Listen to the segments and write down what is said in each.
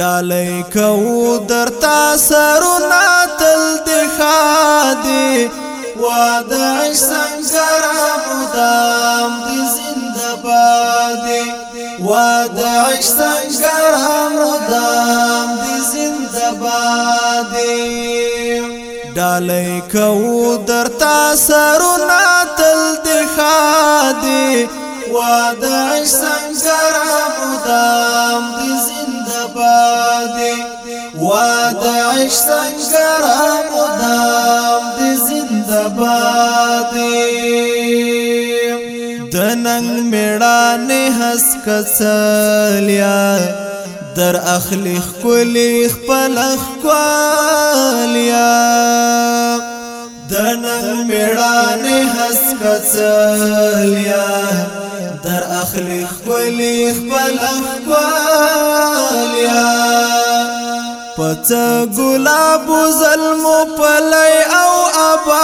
ډالۍ کو درتا سرونه تل د خادي وعد څنګه مدام دي زنده بادي وعد څنګه مدام دي زنده بادي ډالۍ کو درتا سرونه تل د خادي وعد څنګه مدام د ننګ میړانه حس کسلیا در اخلی خپل خپل خپلیا د ننګ میړانه حس کسلیا در اخلی خپل خپل خپلیا پڅ ګلاب زلمو پلای او ابا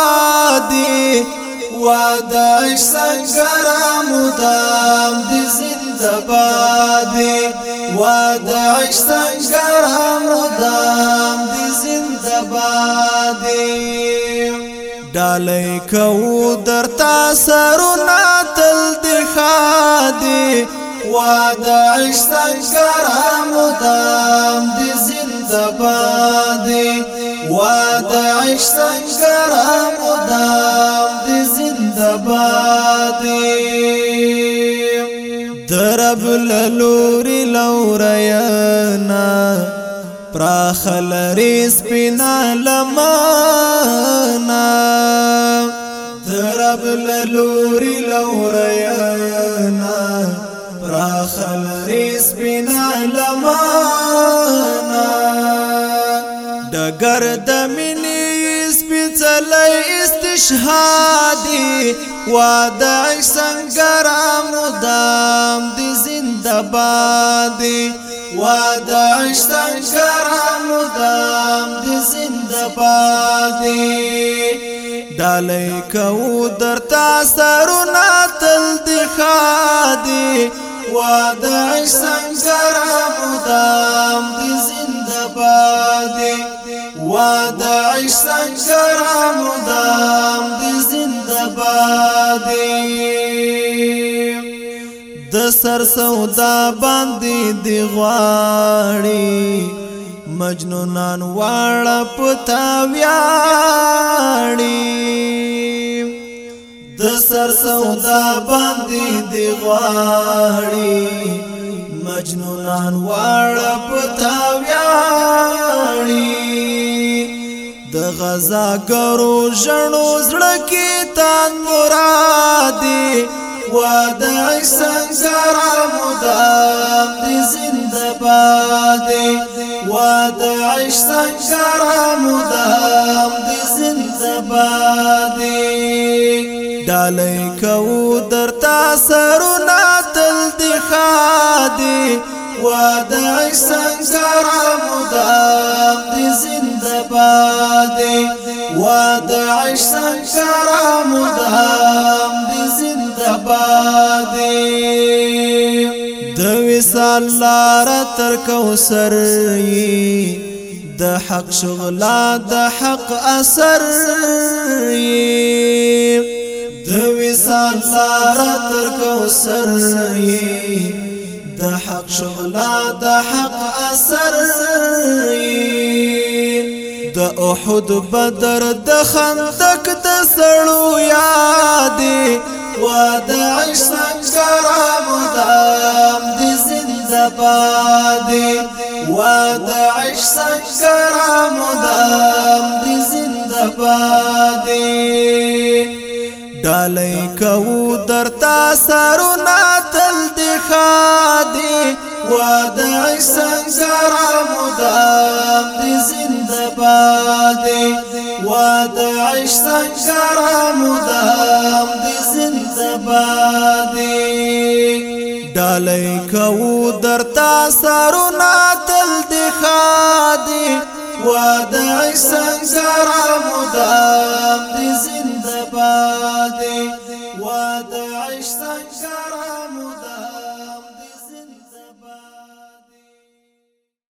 وعدش سنگرا مدام دی زند بادی وعدش سنگرا مدام دی زند بادی ڈالی کو در تا سرونا تل دی خادی وعدش سنگرا مدام دی زند بادی وعدش سنگرا مدام رب لوري لوريانا پراخلری سپینا لمانا درب لوري لوريانا پراخلری سپینا لمانا دګر د مینې سپېڅلې استشهادي واده څنګه را مدام سبا دی واداشتا کرا مدام دی زند با دی دالی کو در تا سرونا تل دی خادی واداشتا کرا مدام دی زند با دی واداشتا د سر سودا باندې دی غواړي مجنونان واړه پتا ویاړي د سر سودا باندې دی غواړي مجنونان واړه پتا ویاړي د غزا ګرو ژړو زړه کې تان مراد د احسان سره مدام دې زنده باد و د احسان سره مدام دې زنده باد دالای کو درتا سرونه تل دې خادي و د احسان سره مدام دې زنده باد و د احسان سره مدام باندې د وصال لار تر کوثر د حق شغلا د حق اثر د وصال لار تر کوثر د حق شغلا د حق اثر د احد بدر د خندق د سړو یادې و داعش مدام دي زندبادي ودعش و مدام دي زندبادي دالي ډالۍ در تاسر ناتل دي خادي ودعش د مدام دي زندبادي ودعش و مدام باندې ډالای کو درتا سرونه تل دی خادي واد عیسان زرا مدام دی زنده باندې